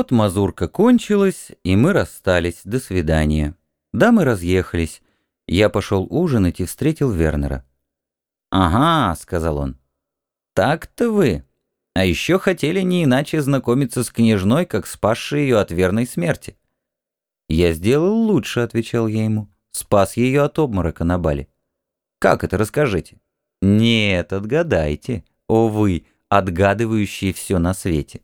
Вот мазурка кончилась, и мы расстались. До свидания. Да, мы разъехались. Я пошел ужинать и встретил Вернера. «Ага», — сказал он. «Так-то вы. А еще хотели не иначе знакомиться с княжной, как спасшей ее от верной смерти». «Я сделал лучше», — отвечал я ему. «Спас ее от обморока на бале». «Как это, расскажите?» «Нет, отгадайте. О вы, отгадывающие все на свете».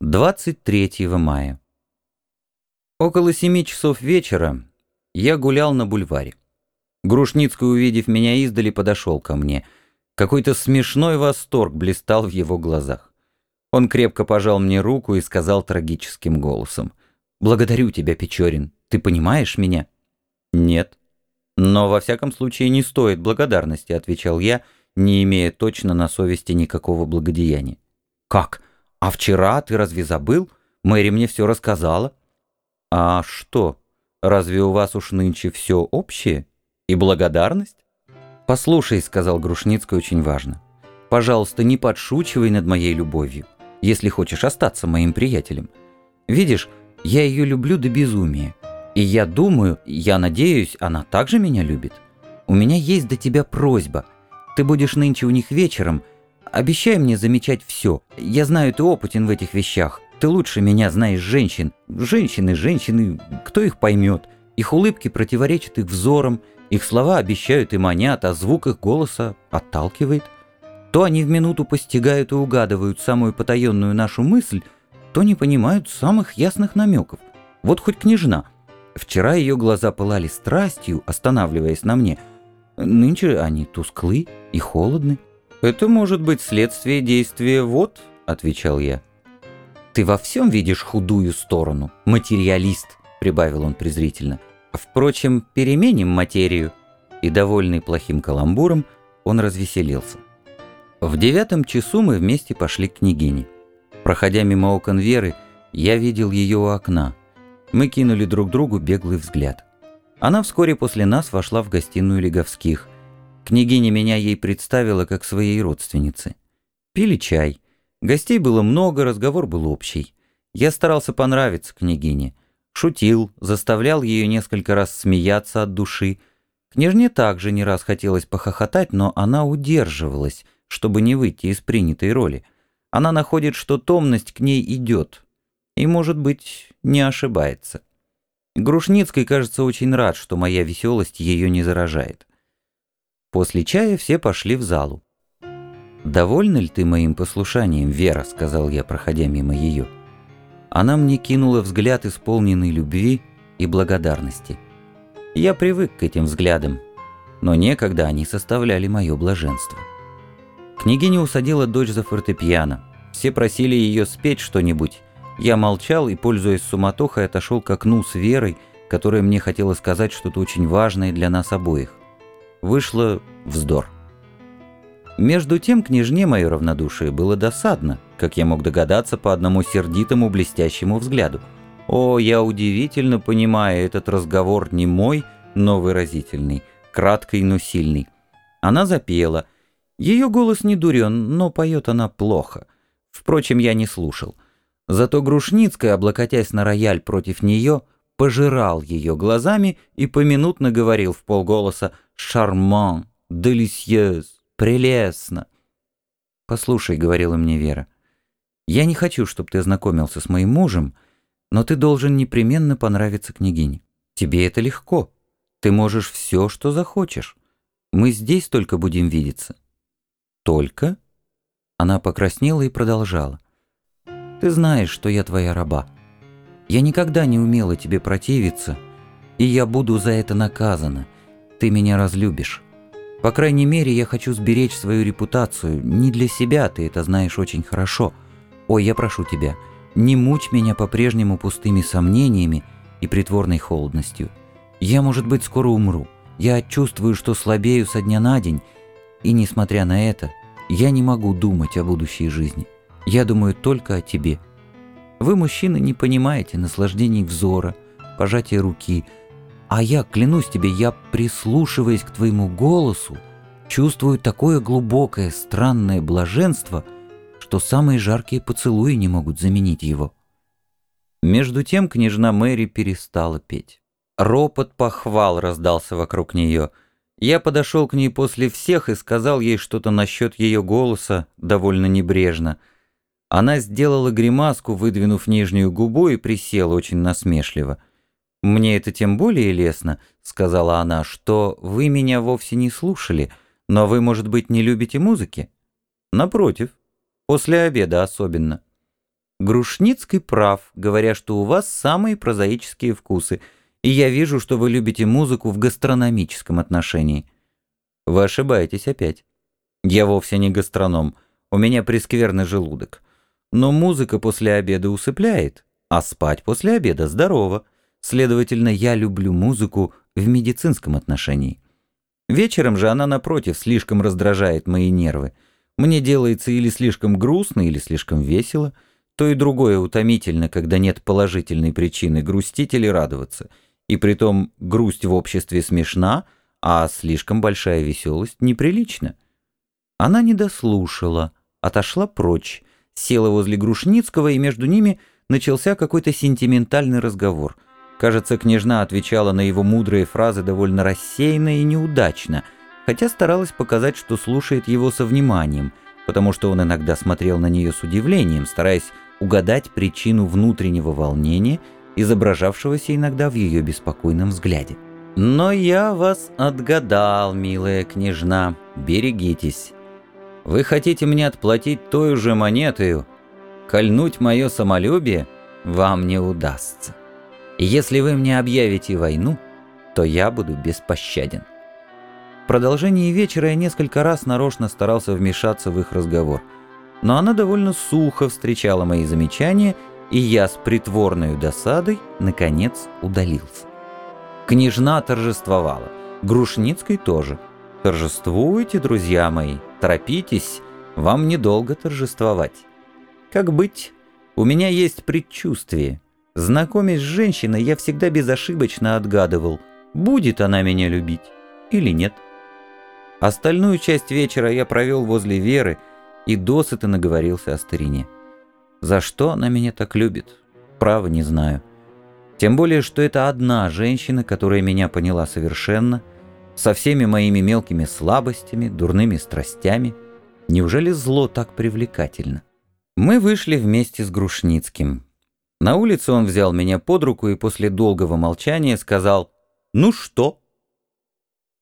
23 мая. Около семи часов вечера я гулял на бульваре. Грушницкий, увидев меня издали, подошел ко мне. Какой-то смешной восторг блистал в его глазах. Он крепко пожал мне руку и сказал трагическим голосом. «Благодарю тебя, Печорин. Ты понимаешь меня?» «Нет». «Но во всяком случае не стоит благодарности», — отвечал я, не имея точно на совести никакого благодеяния. «Как?» «А вчера ты разве забыл? Мэри мне все рассказала». «А что, разве у вас уж нынче все общее? И благодарность?» «Послушай», — сказал Грушницкий очень важно, «пожалуйста, не подшучивай над моей любовью, если хочешь остаться моим приятелем. Видишь, я ее люблю до безумия, и я думаю, я надеюсь, она также меня любит. У меня есть до тебя просьба. Ты будешь нынче у них вечером — Обещай мне замечать все. Я знаю, ты опытен в этих вещах. Ты лучше меня знаешь женщин. Женщины, женщины, кто их поймет? Их улыбки противоречат их взорам, их слова обещают и манят, а звук их голоса отталкивает. То они в минуту постигают и угадывают самую потаенную нашу мысль, то не понимают самых ясных намеков. Вот хоть княжна. Вчера ее глаза пылали страстью, останавливаясь на мне. Нынче они тусклы и холодны. «Это может быть следствие действия вот», — отвечал я. «Ты во всем видишь худую сторону, материалист», — прибавил он презрительно. «Впрочем, переменим материю». И, довольный плохим каламбуром, он развеселился. В девятом часу мы вместе пошли к княгине. Проходя мимо окон Веры, я видел ее у окна. Мы кинули друг другу беглый взгляд. Она вскоре после нас вошла в гостиную Леговских, Княгиня меня ей представила как своей родственнице. Пили чай. Гостей было много, разговор был общий. Я старался понравиться княгине. Шутил, заставлял ее несколько раз смеяться от души. Княжне также не раз хотелось похохотать, но она удерживалась, чтобы не выйти из принятой роли. Она находит, что томность к ней идет. И, может быть, не ошибается. Грушницкой, кажется, очень рад, что моя веселость ее не заражает. После чая все пошли в залу. «Довольна ли ты моим послушанием, Вера?» — сказал я, проходя мимо ее. Она мне кинула взгляд, исполненный любви и благодарности. Я привык к этим взглядам, но некогда они составляли мое блаженство. Княгиня усадила дочь за фортепиано. Все просили ее спеть что-нибудь. Я молчал и, пользуясь суматохой, отошел к окну с Верой, которая мне хотела сказать что-то очень важное для нас обоих вышло вздор. Между тем княжне мое равнодушие было досадно, как я мог догадаться по одному сердитому блестящему взгляду. О, я удивительно понимаю этот разговор не мой, но выразительный, краткий, но сильный. Она запела. Ее голос не дурен, но поет она плохо. Впрочем, я не слушал. Зато Грушницкая, облокотясь на рояль против нее, пожирал ее глазами и поминутно говорил в полголоса «Шарман», «Делисьез», «Прелестно». «Послушай», — говорила мне Вера, — «я не хочу, чтобы ты знакомился с моим мужем, но ты должен непременно понравиться княгине. Тебе это легко. Ты можешь все, что захочешь. Мы здесь только будем видеться». «Только?» Она покраснела и продолжала. «Ты знаешь, что я твоя раба. Я никогда не умела тебе противиться, и я буду за это наказана. Ты меня разлюбишь. По крайней мере, я хочу сберечь свою репутацию. Не для себя, ты это знаешь очень хорошо. Ой, я прошу тебя, не мучь меня по-прежнему пустыми сомнениями и притворной холодностью. Я, может быть, скоро умру. Я чувствую, что слабею со дня на день, и, несмотря на это, я не могу думать о будущей жизни. Я думаю только о тебе». Вы, мужчины, не понимаете наслаждений взора, пожатия руки, а я, клянусь тебе, я, прислушиваясь к твоему голосу, чувствую такое глубокое, странное блаженство, что самые жаркие поцелуи не могут заменить его. Между тем княжна Мэри перестала петь. Ропот похвал раздался вокруг нее. Я подошел к ней после всех и сказал ей что-то насчет ее голоса, довольно небрежно. Она сделала гримаску, выдвинув нижнюю губу и присела очень насмешливо. «Мне это тем более лестно», — сказала она, — «что вы меня вовсе не слушали, но вы, может быть, не любите музыки?» «Напротив, после обеда особенно». Грушницкий прав, говоря, что у вас самые прозаические вкусы, и я вижу, что вы любите музыку в гастрономическом отношении. Вы ошибаетесь опять. Я вовсе не гастроном, у меня прескверный желудок. Но музыка после обеда усыпляет, а спать после обеда здорово. Следовательно, я люблю музыку в медицинском отношении. Вечером же она, напротив, слишком раздражает мои нервы. Мне делается или слишком грустно, или слишком весело. То и другое утомительно, когда нет положительной причины грустить или радоваться. И притом грусть в обществе смешна, а слишком большая веселость неприлична. Она не дослушала, отошла прочь, села возле Грушницкого, и между ними начался какой-то сентиментальный разговор — Кажется, княжна отвечала на его мудрые фразы довольно рассеянно и неудачно, хотя старалась показать, что слушает его со вниманием, потому что он иногда смотрел на нее с удивлением, стараясь угадать причину внутреннего волнения, изображавшегося иногда в ее беспокойном взгляде. «Но я вас отгадал, милая княжна, берегитесь. Вы хотите мне отплатить той же монетою? Кольнуть мое самолюбие вам не удастся». Если вы мне объявите войну, то я буду беспощаден. В продолжении вечера я несколько раз нарочно старался вмешаться в их разговор, но она довольно сухо встречала мои замечания, и я с притворной досадой, наконец, удалился. Княжна торжествовала, Грушницкой тоже. Торжествуйте, друзья мои, торопитесь, вам недолго торжествовать. Как быть? У меня есть предчувствие. Знакомясь с женщиной, я всегда безошибочно отгадывал, будет она меня любить или нет. Остальную часть вечера я провел возле Веры и досыта наговорился о старине. За что она меня так любит? Право не знаю. Тем более, что это одна женщина, которая меня поняла совершенно, со всеми моими мелкими слабостями, дурными страстями. Неужели зло так привлекательно? Мы вышли вместе с Грушницким. На улице он взял меня под руку и после долгого молчания сказал «Ну что?»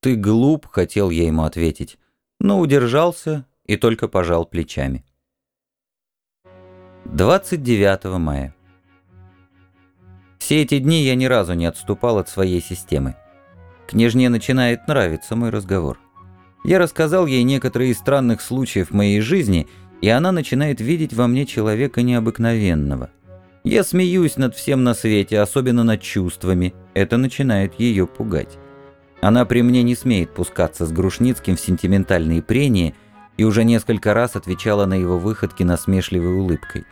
«Ты глуп», — хотел я ему ответить, но удержался и только пожал плечами. 29 мая. Все эти дни я ни разу не отступал от своей системы. Княжне начинает нравиться мой разговор. Я рассказал ей некоторые из странных случаев моей жизни, и она начинает видеть во мне человека необыкновенного — я смеюсь над всем на свете, особенно над чувствами. Это начинает ее пугать. Она при мне не смеет пускаться с Грушницким в сентиментальные прения и уже несколько раз отвечала на его выходки насмешливой улыбкой.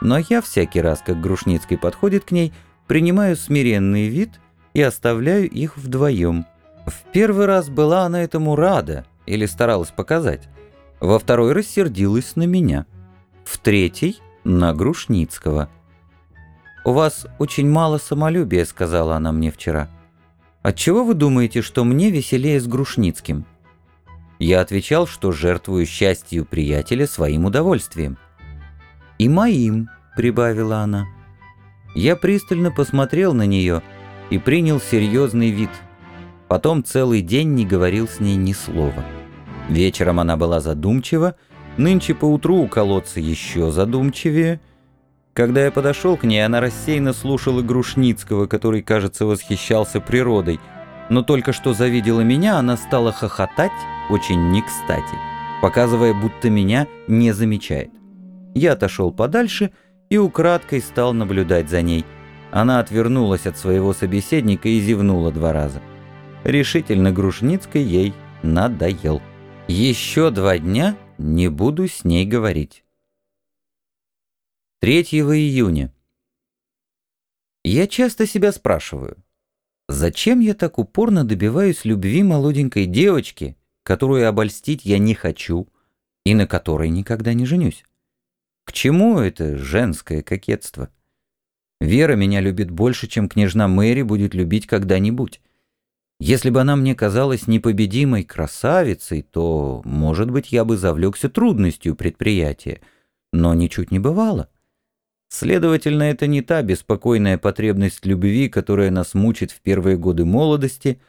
Но я всякий раз, как Грушницкий подходит к ней, принимаю смиренный вид и оставляю их вдвоем. В первый раз была она этому рада или старалась показать. Во второй рассердилась на меня. В третий — на Грушницкого — «У вас очень мало самолюбия», — сказала она мне вчера. «Отчего вы думаете, что мне веселее с Грушницким?» Я отвечал, что жертвую счастью приятеля своим удовольствием. «И моим», — прибавила она. Я пристально посмотрел на нее и принял серьезный вид. Потом целый день не говорил с ней ни слова. Вечером она была задумчива, нынче поутру у колодца еще задумчивее — когда я подошел к ней, она рассеянно слушала Грушницкого, который, кажется, восхищался природой. Но только что завидела меня, она стала хохотать очень не кстати, показывая, будто меня не замечает. Я отошел подальше и украдкой стал наблюдать за ней. Она отвернулась от своего собеседника и зевнула два раза. Решительно Грушницкой ей надоел. Еще два дня не буду с ней говорить. 3 июня. Я часто себя спрашиваю, зачем я так упорно добиваюсь любви молоденькой девочки, которую обольстить я не хочу и на которой никогда не женюсь? К чему это женское кокетство? Вера меня любит больше, чем княжна Мэри будет любить когда-нибудь. Если бы она мне казалась непобедимой красавицей, то, может быть, я бы завлекся трудностью предприятия, но ничуть не бывало. Следовательно, это не та беспокойная потребность любви, которая нас мучит в первые годы молодости,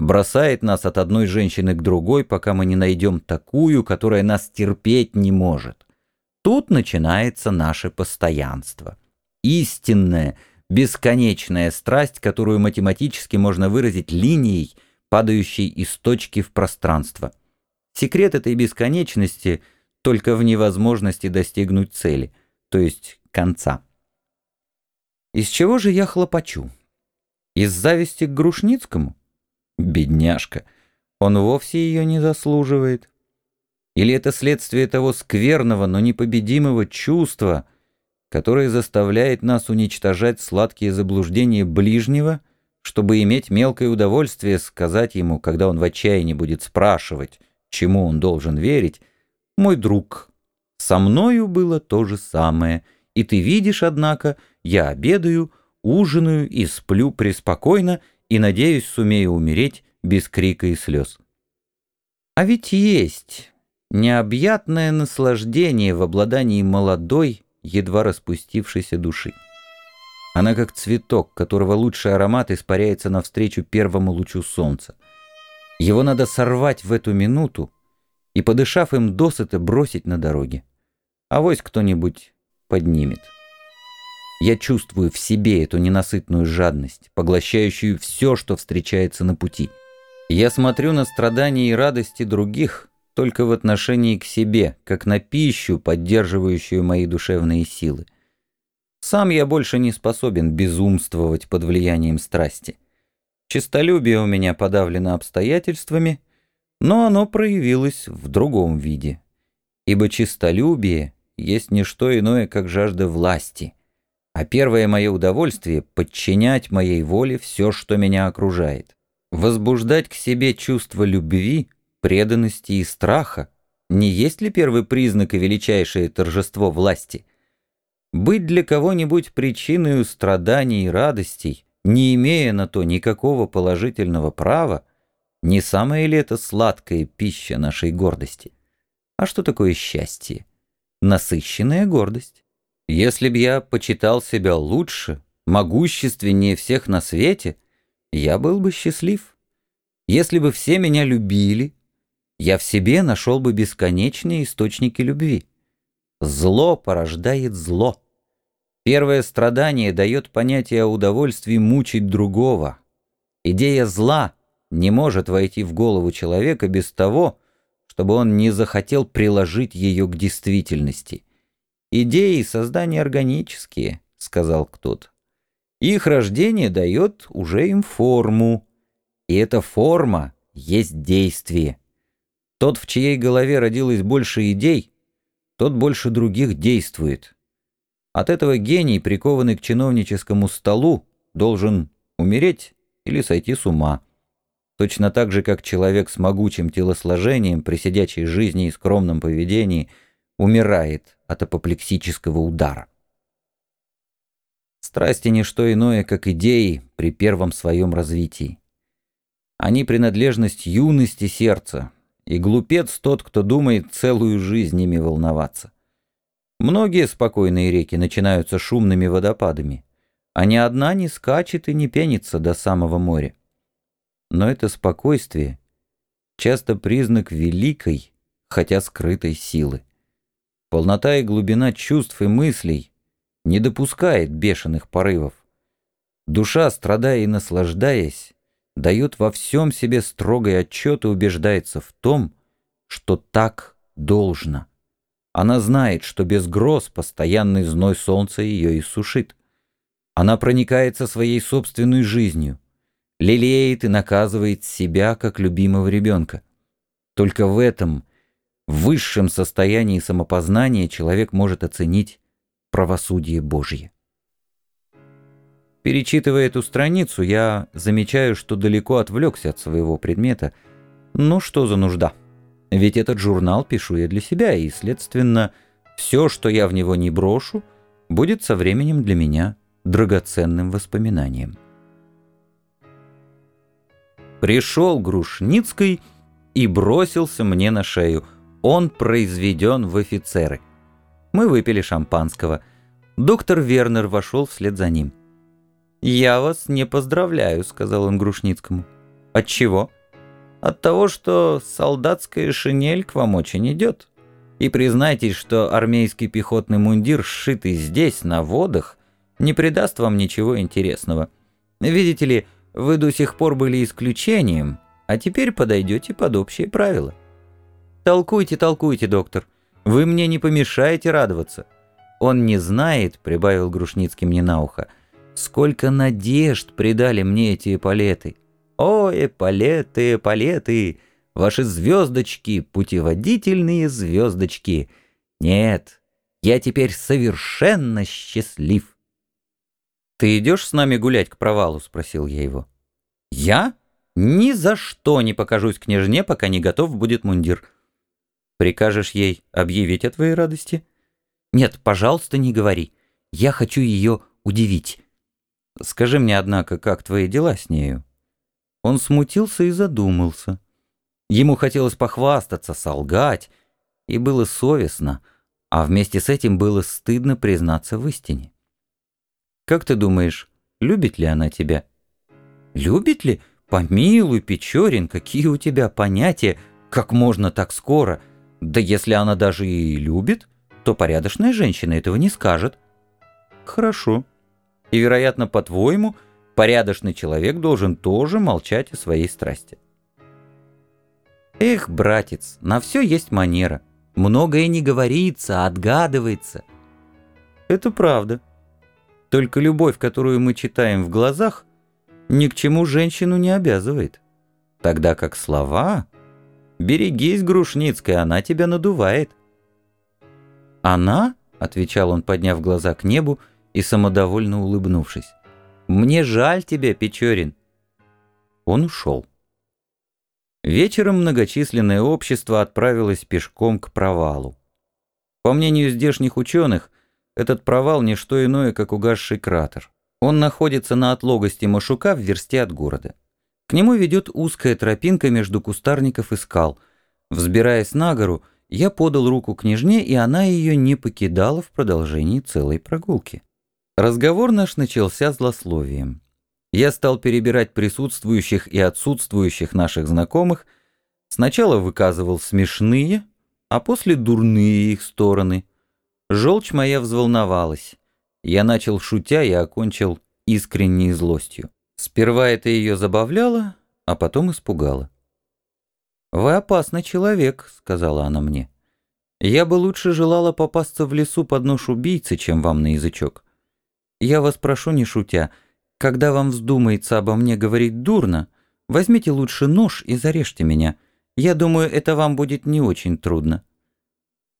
бросает нас от одной женщины к другой, пока мы не найдем такую, которая нас терпеть не может. Тут начинается наше постоянство. Истинная, бесконечная страсть, которую математически можно выразить линией, падающей из точки в пространство. Секрет этой бесконечности только в невозможности достигнуть цели, то есть конца. Из чего же я хлопочу? Из зависти к Грушницкому? Бедняжка, он вовсе ее не заслуживает. Или это следствие того скверного, но непобедимого чувства, которое заставляет нас уничтожать сладкие заблуждения ближнего, чтобы иметь мелкое удовольствие сказать ему, когда он в отчаянии будет спрашивать, чему он должен верить, «Мой друг, со мною было то же самое, и ты видишь, однако, я обедаю, ужинаю и сплю преспокойно и, надеюсь, сумею умереть без крика и слез». А ведь есть необъятное наслаждение в обладании молодой, едва распустившейся души. Она как цветок, которого лучший аромат испаряется навстречу первому лучу солнца. Его надо сорвать в эту минуту и, подышав им досыта, бросить на дороге. А вось кто-нибудь поднимет. Я чувствую в себе эту ненасытную жадность, поглощающую все, что встречается на пути. Я смотрю на страдания и радости других, только в отношении к себе, как на пищу, поддерживающую мои душевные силы. Сам я больше не способен безумствовать под влиянием страсти. Чистолюбие у меня подавлено обстоятельствами, но оно проявилось в другом виде. Ибо чистолюбие есть не что иное, как жажда власти, а первое мое удовольствие — подчинять моей воле все, что меня окружает. Возбуждать к себе чувство любви — преданности и страха не есть ли первый признак и величайшее торжество власти? Быть для кого-нибудь причиной страданий и радостей, не имея на то никакого положительного права, не самая ли это сладкая пища нашей гордости? А что такое счастье? Насыщенная гордость. Если б я почитал себя лучше, могущественнее всех на свете, я был бы счастлив. Если бы все меня любили, я в себе нашел бы бесконечные источники любви. Зло порождает зло. Первое страдание дает понятие о удовольствии мучить другого. Идея зла не может войти в голову человека без того, чтобы он не захотел приложить ее к действительности. «Идеи создания органические», — сказал кто-то. Их рождение дает уже им форму, и эта форма есть действие. Тот, в чьей голове родилось больше идей, тот больше других действует. От этого гений, прикованный к чиновническому столу, должен умереть или сойти с ума. Точно так же, как человек с могучим телосложением при сидячей жизни и скромном поведении умирает от апоплексического удара. Страсти не что иное, как идеи при первом своем развитии. Они принадлежность юности сердца, и глупец тот, кто думает целую жизнь ими волноваться. Многие спокойные реки начинаются шумными водопадами, а ни одна не скачет и не пенится до самого моря. Но это спокойствие часто признак великой, хотя скрытой силы. Полнота и глубина чувств и мыслей не допускает бешеных порывов. Душа, страдая и наслаждаясь, дает во всем себе строгий отчет и убеждается в том, что так должно. Она знает, что без гроз постоянный зной солнца ее иссушит. Она проникается своей собственной жизнью, лелеет и наказывает себя, как любимого ребенка. Только в этом высшем состоянии самопознания человек может оценить правосудие Божье. Перечитывая эту страницу, я замечаю, что далеко отвлекся от своего предмета. Ну что за нужда? Ведь этот журнал пишу я для себя, и, следственно, Все, что я в него не брошу, будет со временем для меня драгоценным воспоминанием. Пришел Грушницкий и бросился мне на шею. Он произведен в офицеры. Мы выпили шампанского. Доктор Вернер вошел вслед за ним. «Я вас не поздравляю», — сказал он Грушницкому. «От чего?» «От того, что солдатская шинель к вам очень идет. И признайтесь, что армейский пехотный мундир, сшитый здесь, на водах, не придаст вам ничего интересного. Видите ли, вы до сих пор были исключением, а теперь подойдете под общие правила». «Толкуйте, толкуйте, доктор. Вы мне не помешаете радоваться». «Он не знает», — прибавил Грушницкий мне на ухо, «сколько надежд придали мне эти эполеты». «О, эполеты, эполеты! Ваши звездочки, путеводительные звездочки! Нет, я теперь совершенно счастлив!» «Ты идешь с нами гулять к провалу?» — спросил я его. «Я? Ни за что не покажусь княжне, пока не готов будет мундир». «Прикажешь ей объявить о твоей радости?» Нет, пожалуйста, не говори. Я хочу ее удивить. Скажи мне, однако, как твои дела с нею?» Он смутился и задумался. Ему хотелось похвастаться, солгать, и было совестно, а вместе с этим было стыдно признаться в истине. «Как ты думаешь, любит ли она тебя?» «Любит ли? Помилуй, Печорин, какие у тебя понятия, как можно так скоро? Да если она даже и любит...» то порядочная женщина этого не скажет. Хорошо. И, вероятно, по-твоему, порядочный человек должен тоже молчать о своей страсти. Эх, братец, на все есть манера. Многое не говорится, отгадывается. Это правда. Только любовь, которую мы читаем в глазах, ни к чему женщину не обязывает. Тогда как слова... Берегись, Грушницкая, она тебя надувает. «Она?» — отвечал он, подняв глаза к небу и самодовольно улыбнувшись. «Мне жаль тебя, Печорин». Он ушел. Вечером многочисленное общество отправилось пешком к провалу. По мнению здешних ученых, этот провал не что иное, как угасший кратер. Он находится на отлогости Машука в версте от города. К нему ведет узкая тропинка между кустарников и скал. Взбираясь на гору, я подал руку княжне, и она ее не покидала в продолжении целой прогулки. Разговор наш начался злословием. Я стал перебирать присутствующих и отсутствующих наших знакомых, сначала выказывал смешные, а после дурные их стороны. Желчь моя взволновалась. Я начал шутя и окончил искренней злостью. Сперва это ее забавляло, а потом испугало. «Вы опасный человек», — сказала она мне. «Я бы лучше желала попасться в лесу под нож убийцы, чем вам на язычок. Я вас прошу, не шутя, когда вам вздумается обо мне говорить дурно, возьмите лучше нож и зарежьте меня. Я думаю, это вам будет не очень трудно».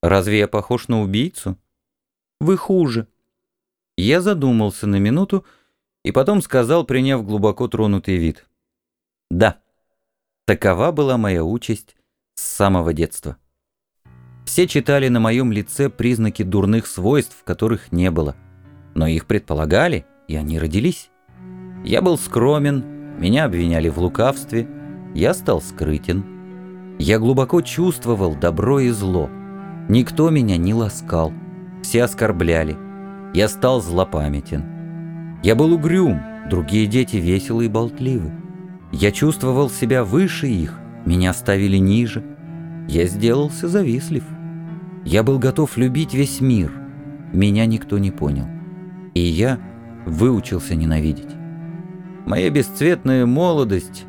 «Разве я похож на убийцу?» «Вы хуже». Я задумался на минуту и потом сказал, приняв глубоко тронутый вид. «Да». Такова была моя участь с самого детства. Все читали на моем лице признаки дурных свойств, которых не было. Но их предполагали, и они родились. Я был скромен, меня обвиняли в лукавстве, я стал скрытен. Я глубоко чувствовал добро и зло. Никто меня не ласкал, все оскорбляли. Я стал злопамятен. Я был угрюм, другие дети веселы и болтливы. Я чувствовал себя выше их, меня ставили ниже. Я сделался завистлив. Я был готов любить весь мир. Меня никто не понял. И я выучился ненавидеть. Моя бесцветная молодость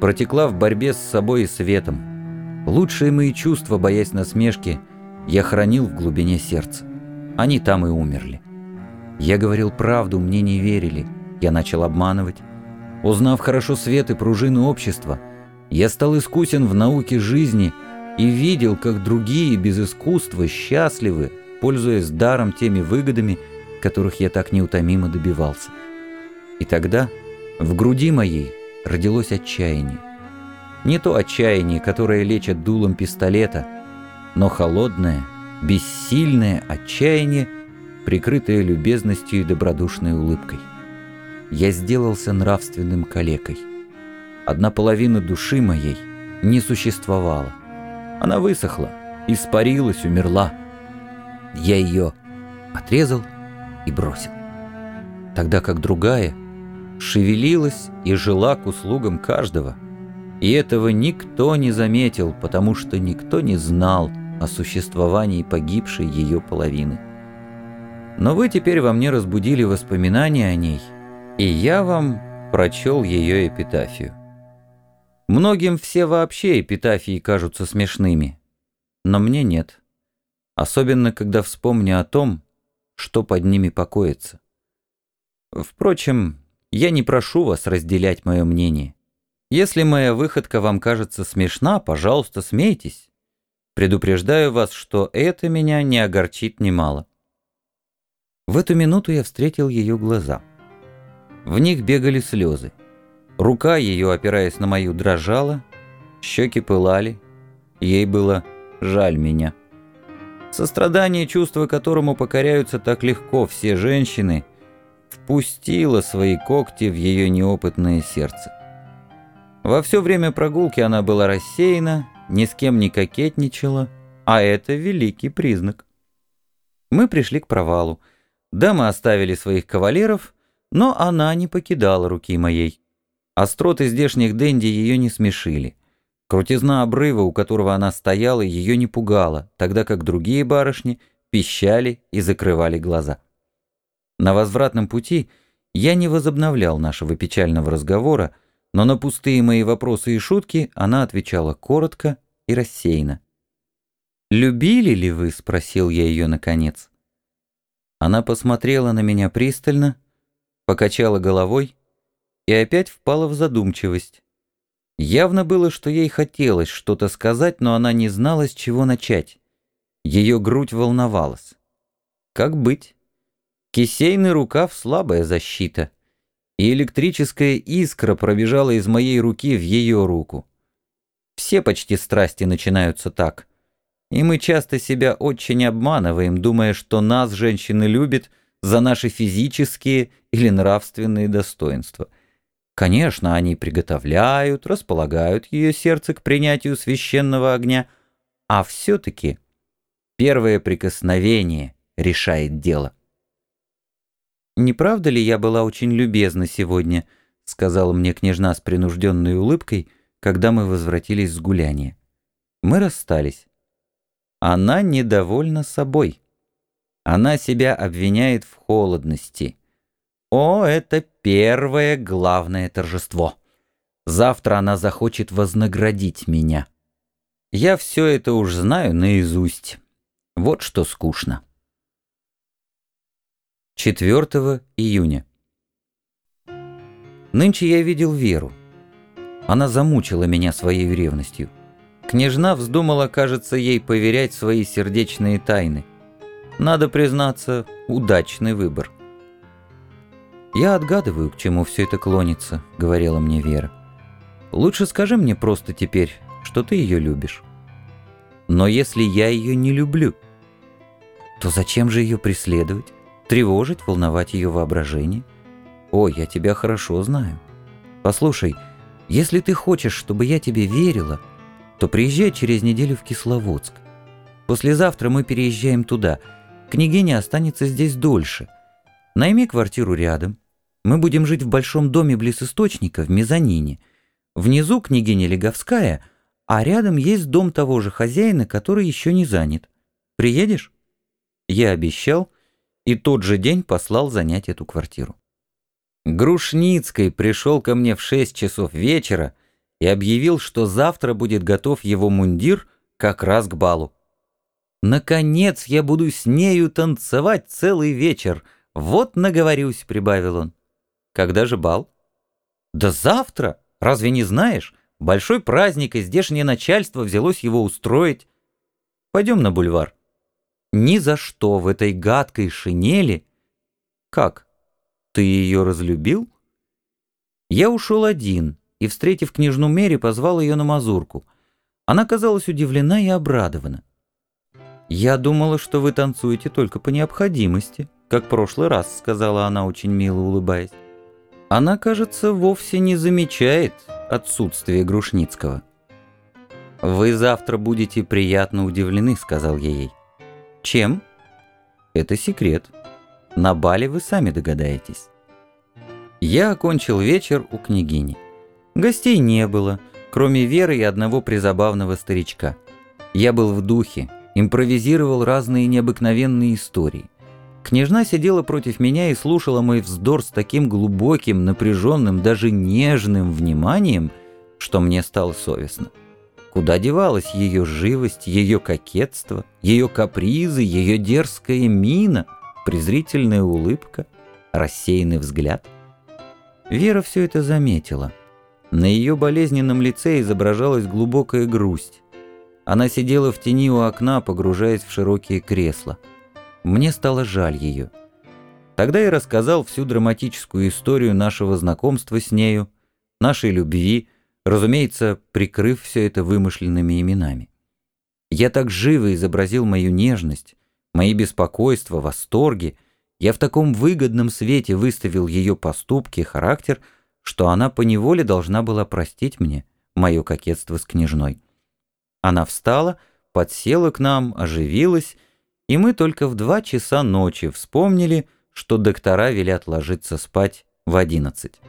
протекла в борьбе с собой и светом. Лучшие мои чувства, боясь насмешки, я хранил в глубине сердца. Они там и умерли. Я говорил правду, мне не верили. Я начал обманывать. Узнав хорошо свет и пружины общества, я стал искусен в науке жизни и видел, как другие без искусства счастливы, пользуясь даром теми выгодами, которых я так неутомимо добивался. И тогда в груди моей родилось отчаяние. Не то отчаяние, которое лечат дулом пистолета, но холодное, бессильное отчаяние, прикрытое любезностью и добродушной улыбкой. Я сделался нравственным калекой. Одна половина души моей не существовала. Она высохла, испарилась, умерла. Я ее отрезал и бросил. Тогда как другая шевелилась и жила к услугам каждого. И этого никто не заметил, потому что никто не знал о существовании погибшей ее половины. Но вы теперь во мне разбудили воспоминания о ней, и я вам прочел ее эпитафию. Многим все вообще эпитафии кажутся смешными, но мне нет. Особенно, когда вспомню о том, что под ними покоится. Впрочем, я не прошу вас разделять мое мнение. Если моя выходка вам кажется смешна, пожалуйста, смейтесь. Предупреждаю вас, что это меня не огорчит немало. В эту минуту я встретил ее глаза. В них бегали слезы. Рука ее, опираясь на мою, дрожала, щеки пылали. Ей было жаль меня. Сострадание, чувство которому покоряются так легко все женщины, впустило свои когти в ее неопытное сердце. Во все время прогулки она была рассеяна, ни с кем не кокетничала, а это великий признак. Мы пришли к провалу. Дамы оставили своих кавалеров, но она не покидала руки моей. Остроты здешних денди ее не смешили. Крутизна обрыва, у которого она стояла, ее не пугала, тогда как другие барышни пищали и закрывали глаза. На возвратном пути я не возобновлял нашего печального разговора, но на пустые мои вопросы и шутки она отвечала коротко и рассеянно. «Любили ли вы?» — спросил я ее наконец. Она посмотрела на меня пристально, покачала головой и опять впала в задумчивость. Явно было, что ей хотелось что-то сказать, но она не знала, с чего начать. Ее грудь волновалась. Как быть? Кисейный рукав — слабая защита. И электрическая искра пробежала из моей руки в ее руку. Все почти страсти начинаются так. И мы часто себя очень обманываем, думая, что нас женщины любят за наши физические или нравственные достоинства. Конечно, они приготовляют, располагают ее сердце к принятию священного огня, а все-таки первое прикосновение решает дело. «Не правда ли я была очень любезна сегодня?» — сказала мне княжна с принужденной улыбкой, когда мы возвратились с гуляния. Мы расстались. Она недовольна собой. Она себя обвиняет в холодности. О, это первое главное торжество. Завтра она захочет вознаградить меня. Я все это уж знаю наизусть. Вот что скучно. 4 июня. Нынче я видел Веру. Она замучила меня своей ревностью. Княжна вздумала, кажется, ей поверять свои сердечные тайны. Надо признаться, удачный выбор. «Я отгадываю, к чему все это клонится», — говорила мне Вера. «Лучше скажи мне просто теперь, что ты ее любишь. Но если я ее не люблю, то зачем же ее преследовать? Тревожить, волновать ее воображение? Ой, я тебя хорошо знаю. Послушай, если ты хочешь, чтобы я тебе верила, то приезжай через неделю в Кисловодск. Послезавтра мы переезжаем туда. Княгиня останется здесь дольше. Найми квартиру рядом. Мы будем жить в большом доме близ источника, в мезонине. Внизу княгиня Леговская, а рядом есть дом того же хозяина, который еще не занят. Приедешь? Я обещал, и тот же день послал занять эту квартиру. Грушницкий пришел ко мне в шесть часов вечера и объявил, что завтра будет готов его мундир как раз к балу. «Наконец я буду с нею танцевать целый вечер. Вот наговорюсь», — прибавил он. «Когда же бал?» «Да завтра. Разве не знаешь? Большой праздник, и здешнее начальство взялось его устроить. Пойдем на бульвар». Ни за что в этой гадкой шинели... Как? Ты ее разлюбил? Я ушел один и, встретив княжну Мери, позвал ее на мазурку. Она казалась удивлена и обрадована. «Я думала, что вы танцуете только по необходимости, как в прошлый раз», — сказала она, очень мило улыбаясь. Она, кажется, вовсе не замечает отсутствие Грушницкого. «Вы завтра будете приятно удивлены», — сказал я ей. «Чем?» «Это секрет. На бале вы сами догадаетесь». Я окончил вечер у княгини. Гостей не было, кроме Веры и одного призабавного старичка. Я был в духе, импровизировал разные необыкновенные истории. Княжна сидела против меня и слушала мой вздор с таким глубоким, напряженным, даже нежным вниманием, что мне стало совестно. Куда девалась ее живость, ее кокетство, ее капризы, ее дерзкая мина, презрительная улыбка, рассеянный взгляд? Вера все это заметила. На ее болезненном лице изображалась глубокая грусть. Она сидела в тени у окна, погружаясь в широкие кресла. Мне стало жаль ее. Тогда я рассказал всю драматическую историю нашего знакомства с нею, нашей любви, разумеется, прикрыв все это вымышленными именами. Я так живо изобразил мою нежность, мои беспокойства, восторги, я в таком выгодном свете выставил ее поступки и характер, что она поневоле должна была простить мне мое кокетство с княжной. Она встала, подсела к нам, оживилась, и мы только в два часа ночи вспомнили, что доктора велят ложиться спать в одиннадцать.